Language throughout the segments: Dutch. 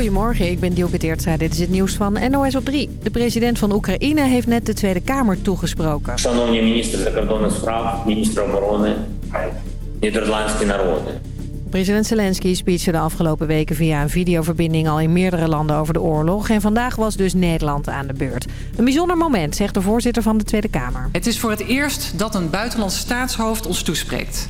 Goedemorgen, ik ben Dielke Teertstra. Dit is het nieuws van NOS op 3. De president van Oekraïne heeft net de Tweede Kamer toegesproken. Шановні міністр закордонних справ, міністр оборони, Нідерландські народи. President Zelensky speechte de afgelopen weken via een videoverbinding al in meerdere landen over de oorlog. En vandaag was dus Nederland aan de beurt. Een bijzonder moment, zegt de voorzitter van de Tweede Kamer. Het is voor het eerst dat een buitenlands staatshoofd ons toespreekt.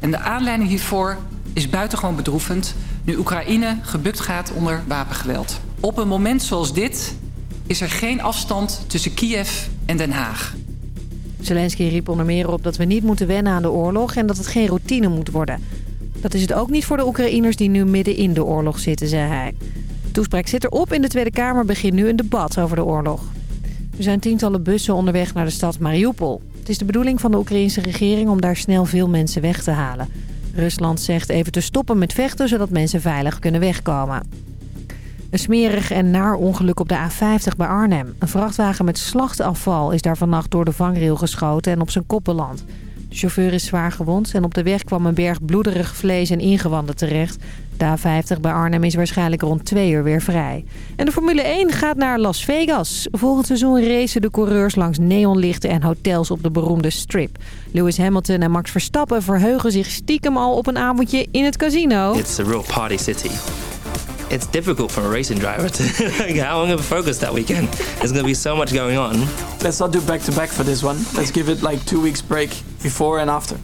En de aanleiding hiervoor is buitengewoon bedroevend... nu Oekraïne gebukt gaat onder wapengeweld. Op een moment zoals dit is er geen afstand tussen Kiev en Den Haag. Zelensky riep onder meer op dat we niet moeten wennen aan de oorlog... en dat het geen routine moet worden. Dat is het ook niet voor de Oekraïners die nu midden in de oorlog zitten, zei hij. De toespraak zit erop. In de Tweede Kamer begint nu een debat over de oorlog. Er zijn tientallen bussen onderweg naar de stad Mariupol. Het is de bedoeling van de Oekraïnse regering om daar snel veel mensen weg te halen. Rusland zegt even te stoppen met vechten, zodat mensen veilig kunnen wegkomen. Een smerig en naar ongeluk op de A50 bij Arnhem. Een vrachtwagen met slachtafval is daar vannacht door de vangrail geschoten en op zijn kop beland. De chauffeur is zwaar gewond en op de weg kwam een berg bloederig vlees en ingewanden terecht. De A50 bij Arnhem is waarschijnlijk rond twee uur weer vrij. En de Formule 1 gaat naar Las Vegas. Volgend seizoen racen de coureurs langs neonlichten en hotels op de beroemde Strip. Lewis Hamilton en Max Verstappen verheugen zich stiekem al op een avondje in het casino. It's a real party city. It's difficult for a racing driver to how I'm going to focus that weekend. There's going to be so much going on. Let's not do back-to-back for this one. Let's give it like two weeks break before and after.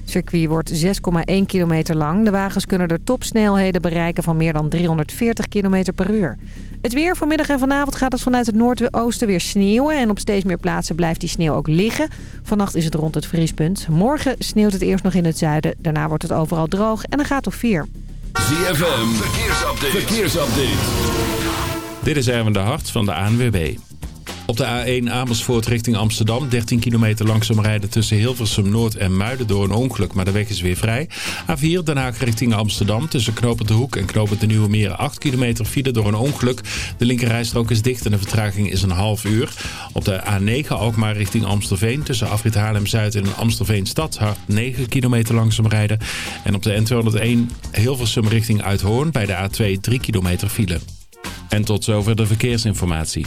Het circuit wordt 6,1 kilometer lang. De wagens kunnen er topsnelheden bereiken van meer dan 340 kilometer per uur. Het weer vanmiddag en vanavond gaat het vanuit het noordoosten weer sneeuwen. En op steeds meer plaatsen blijft die sneeuw ook liggen. Vannacht is het rond het vriespunt. Morgen sneeuwt het eerst nog in het zuiden. Daarna wordt het overal droog en dan gaat het op 4. ZFM, verkeersupdate. verkeersupdate. Dit is Erwin de Hart van de ANWB. Op de A1 Amersfoort richting Amsterdam. 13 kilometer langzaam rijden tussen Hilversum Noord en Muiden door een ongeluk. Maar de weg is weer vrij. A4 Den Haag richting Amsterdam. Tussen Knopend de Hoek en Knopend de Nieuwe Meer. 8 kilometer file door een ongeluk. De linkerrijstrook is dicht en de vertraging is een half uur. Op de A9 Alkmaar richting Amstelveen. Tussen Afrit Haarlem-Zuid en Amstelveen Stad. Hard 9 kilometer langzaam rijden. En op de N201 Hilversum richting Uithoorn. Bij de A2 3 kilometer file. En tot zover de verkeersinformatie.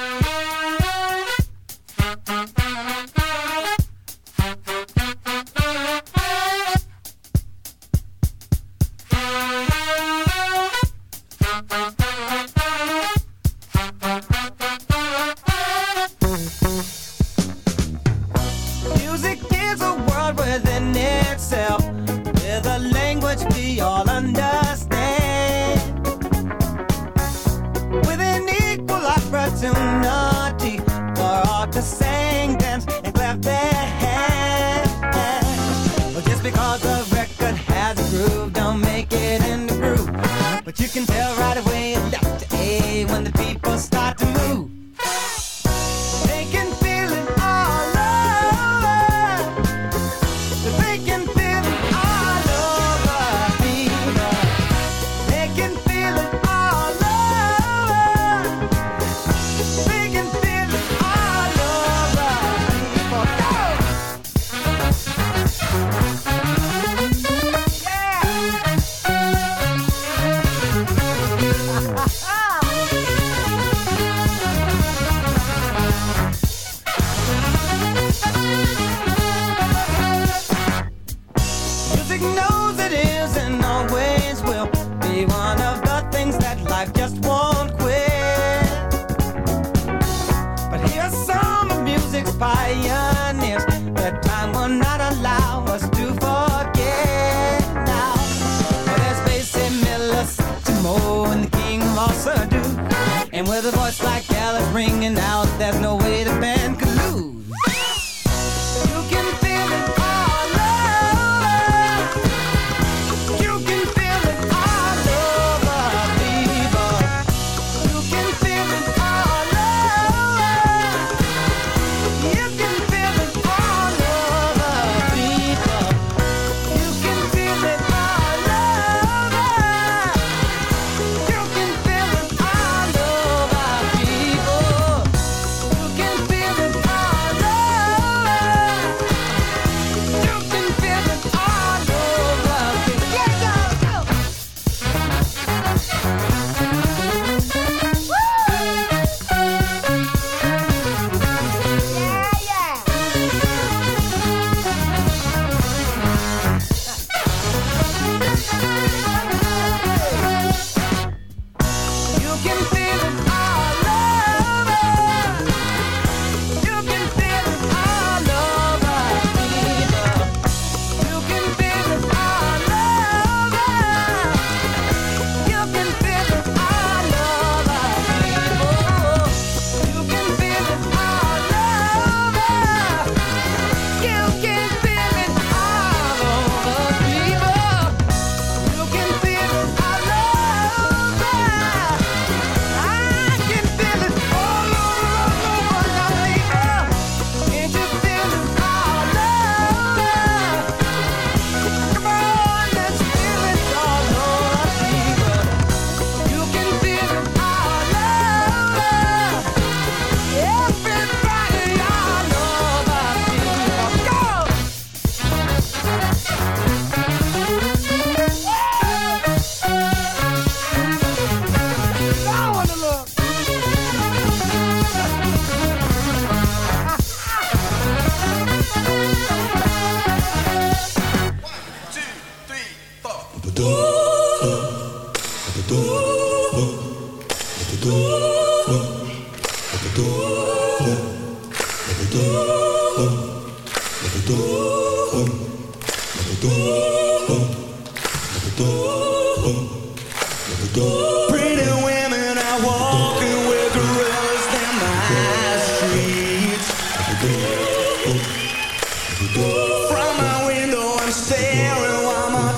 When the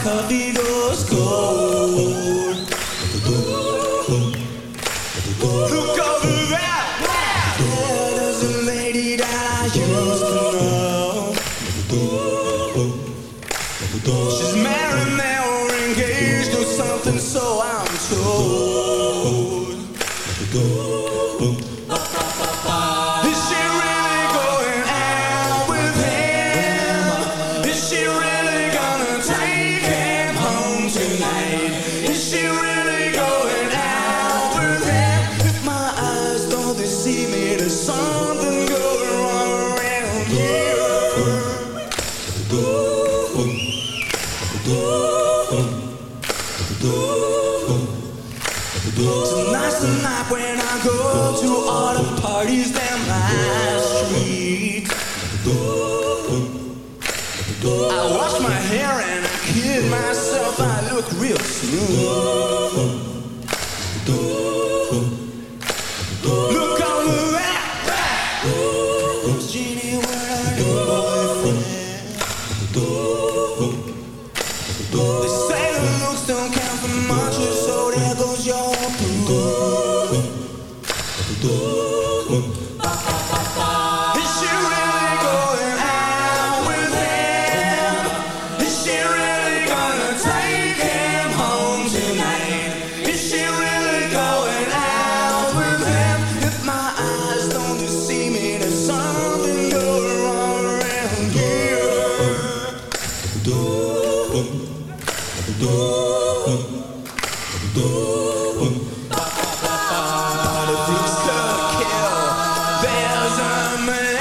Capidos my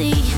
see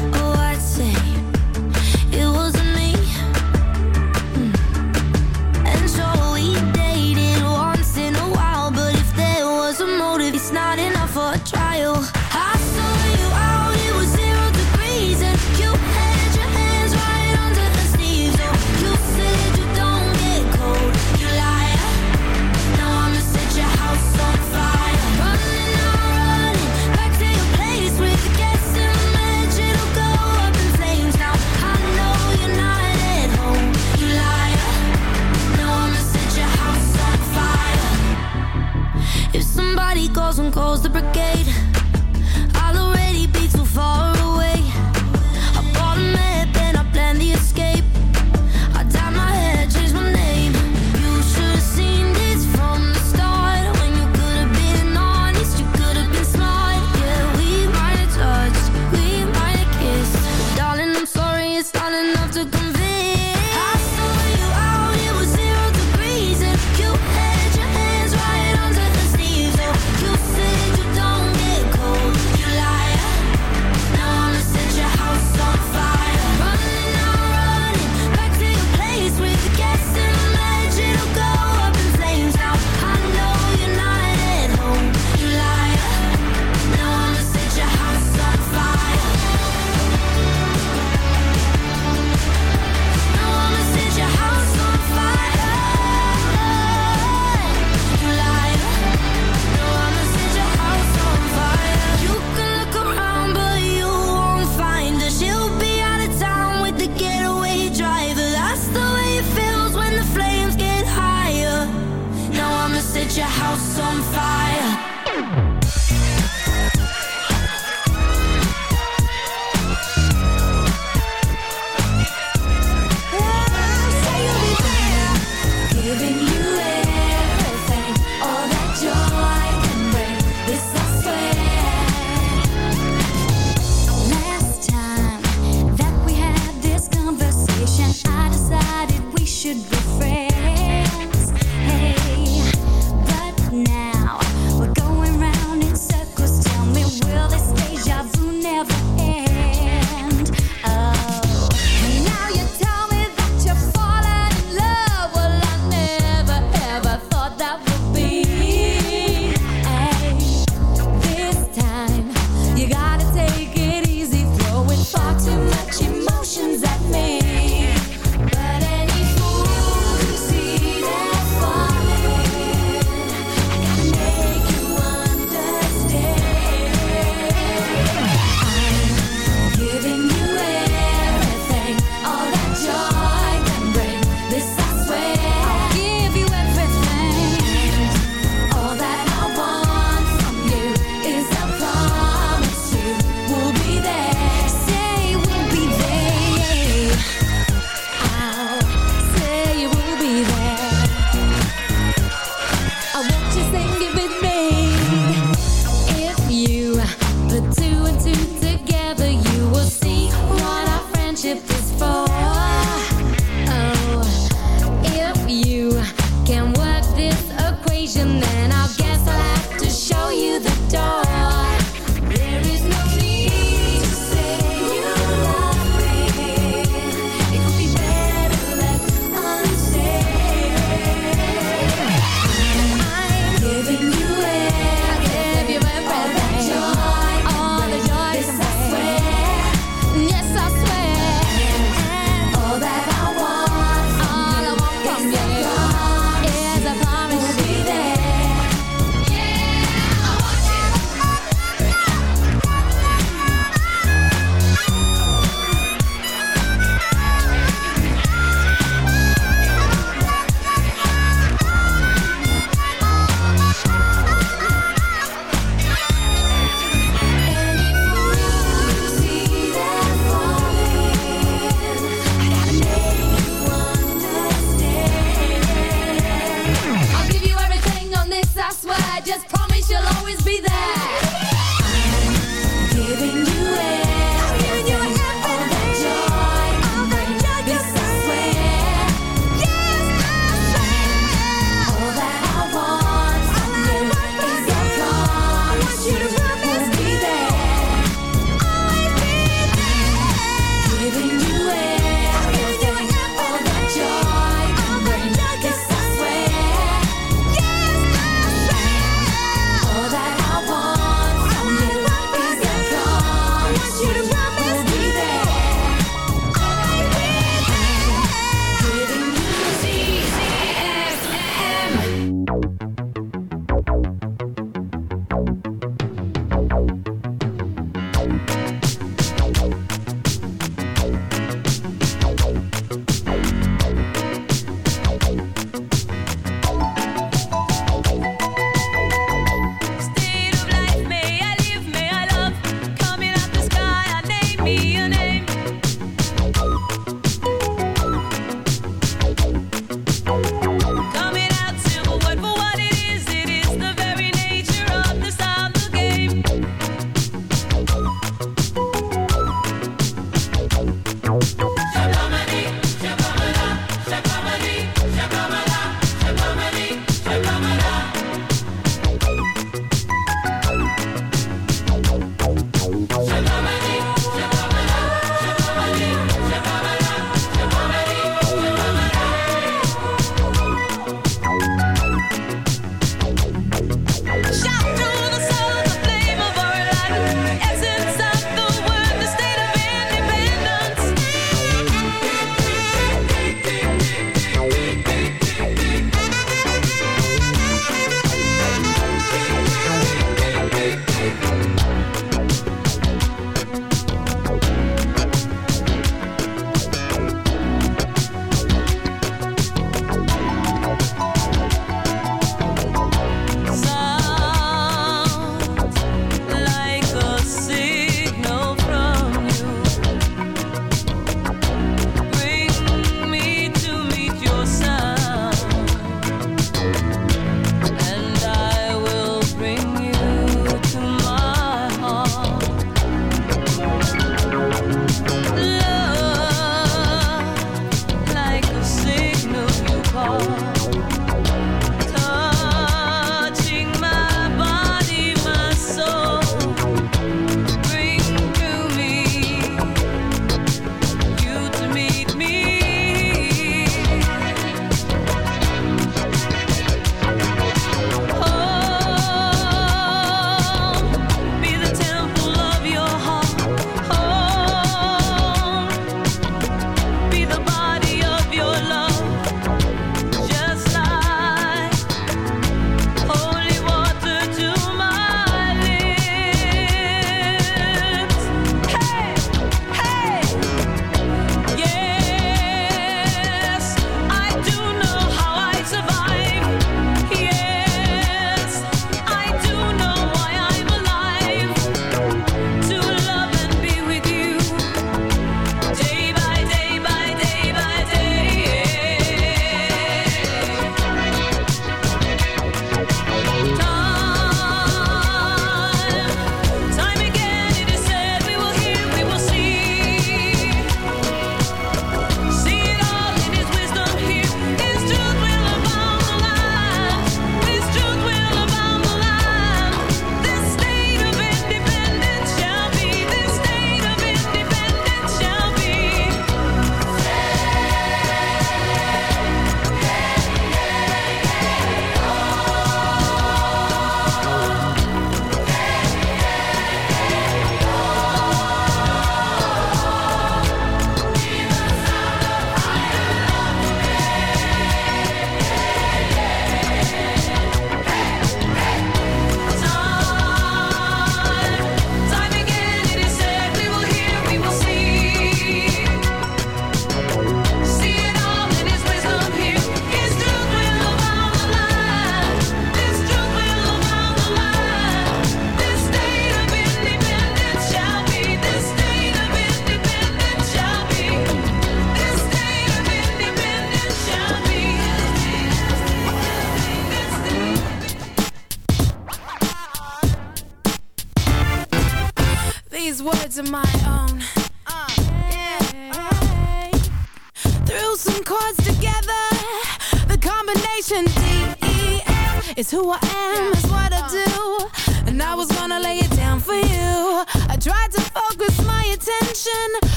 who I am.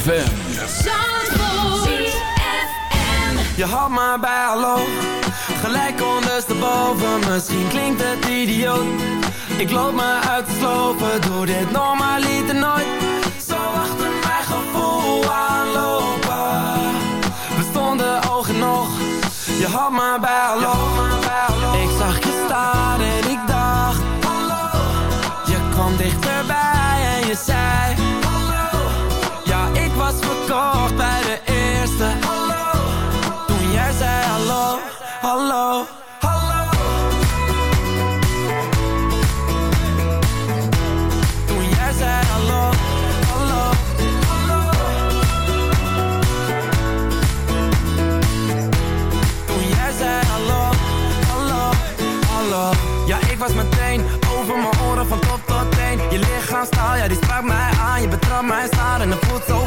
ZFM. Je had maar bij hallo, gelijk ondersteboven. Misschien klinkt het idioot. Ik loop me uit te slopen, doe dit normaal lieten nooit. Zo achter mijn gevoel aanlopen. We stonden ogen nog, je had maar bij hallo. Ik zag je staan en ik dacht, hallo. Je kwam dichterbij en je zei verkocht bij de eerste. Hallo, toen jij zei hallo, hallo Hallo. Toen jij zei hallo, hallo, hallo. Toen jij zei hallo, hallo, hallo. Ja, ik was meteen over mijn oren van top tot teen. Je lichaamstaal, ja die sprak mij aan. Je betrapt mij staal en het voelt zo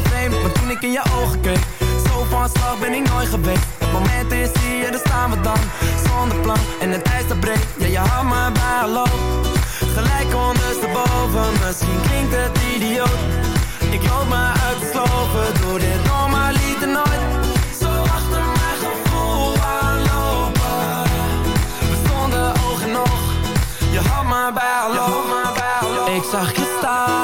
in je ogen keek. Zo van slag ben ik nooit geweest. Het moment is hier, daar staan we dan. Zonder plan en het ijs dat breekt Ja, je had me bij hallo Gelijk ondersteboven. Misschien klinkt het idioot. Ik loop me uit de sloven Doe dit nog maar nooit. Zo achter mijn gevoel aanlopen. We stonden oog nog. Je had me bij Ik zag je staan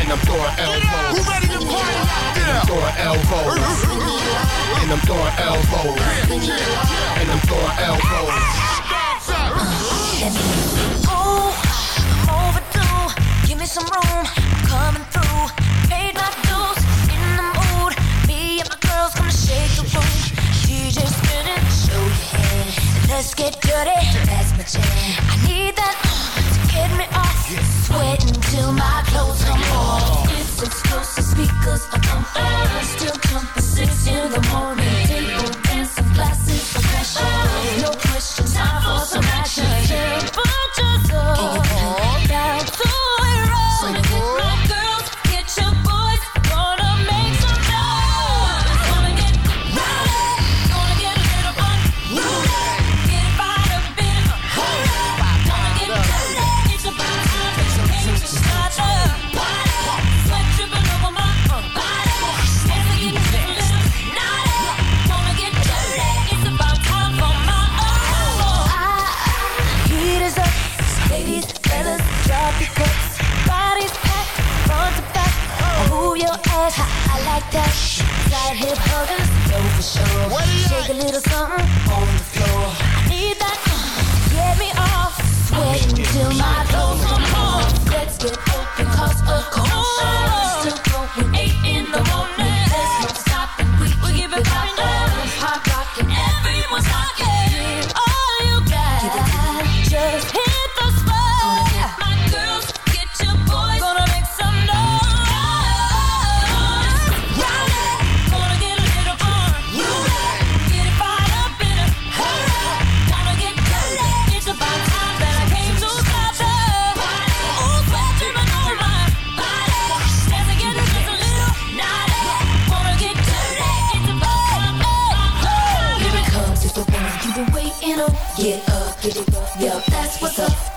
And I'm throwing elbows. Who ready to party out there? And I'm throwing elbows. And I'm throwing elbows. And I'm throwing elbows. Ooh, overdue. Give me some room. I'm coming through. Paid my dues. In the mood. Me and my girls gonna shake the room. DJ spinning. Show your head. Let's get dirty. That's my jam. I need that to get me off. Sweating my clothes. It's. I. Still come at six in the morning. that hip huggers, so for sure. Shake a little something on the floor. I need that. Uh.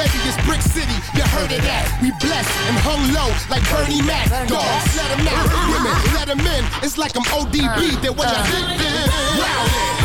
baby, it's Brick City. You heard of that? We blessed and hung low like Bernie Mac. Dogs, let them out. Women, let them in. It's like I'm ODB. Then when you hit them,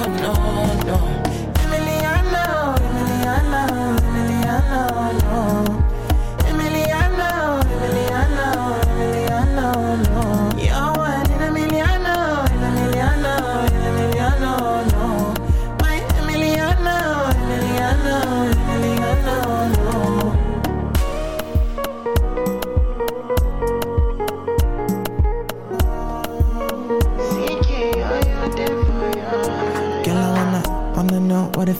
Oh, no, no.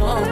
alone.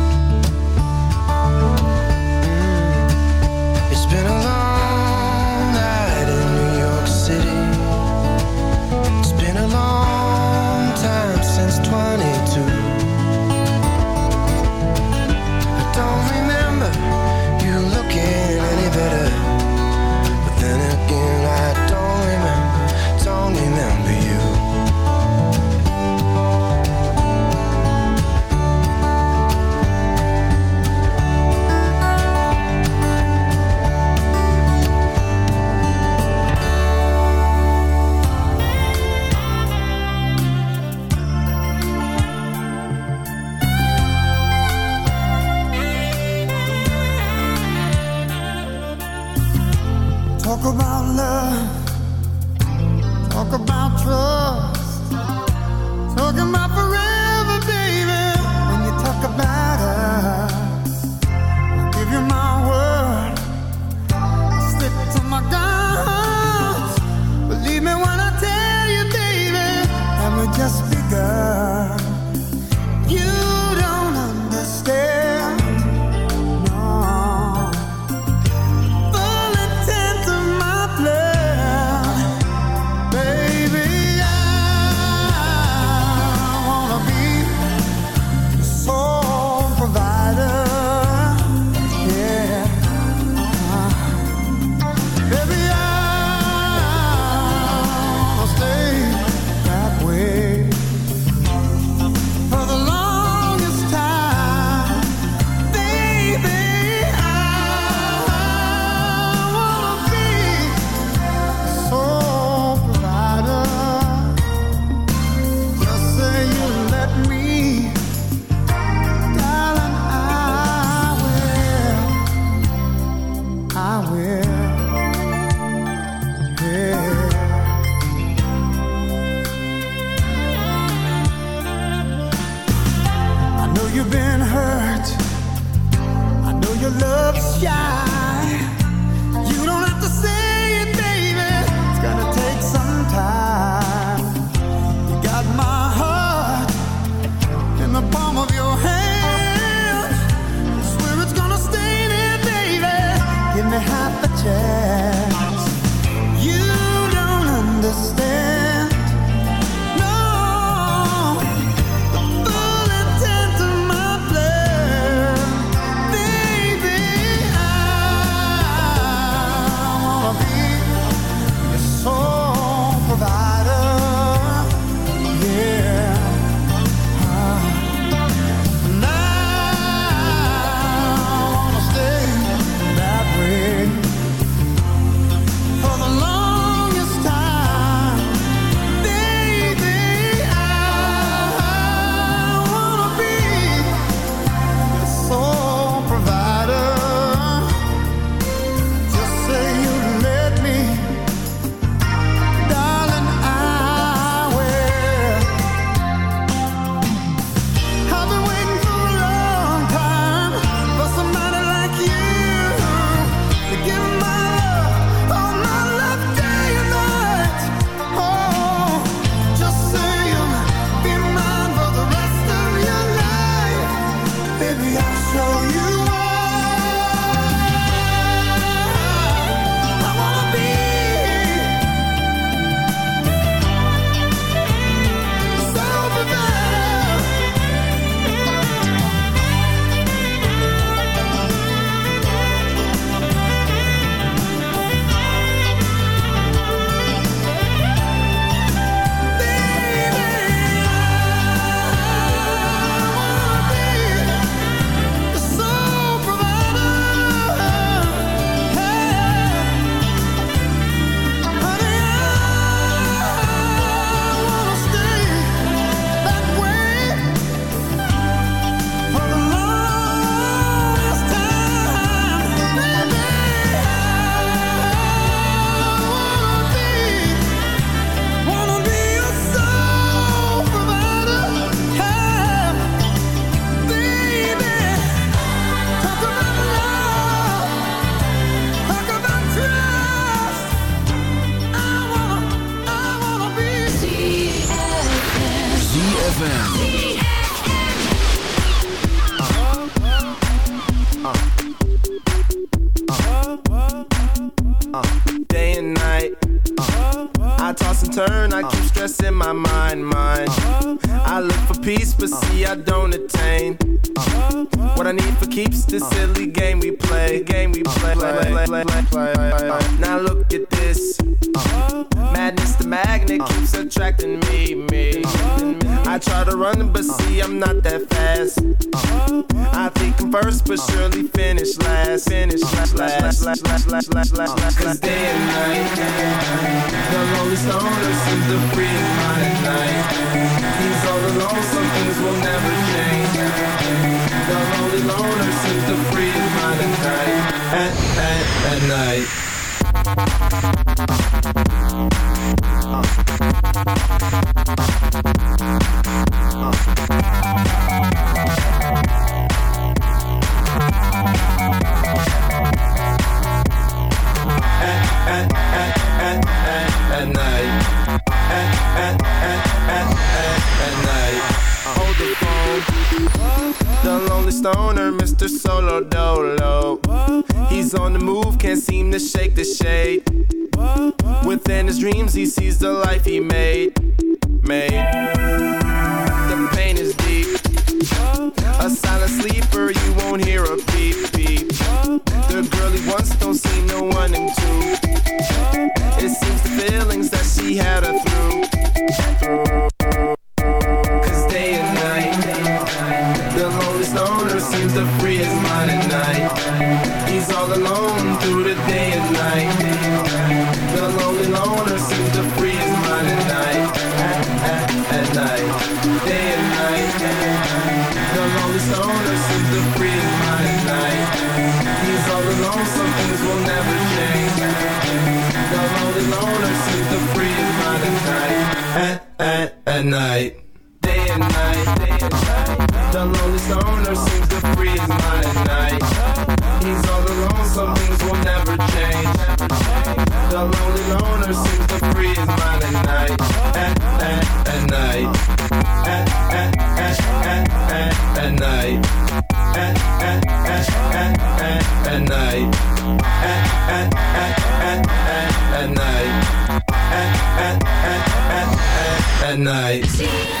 Night.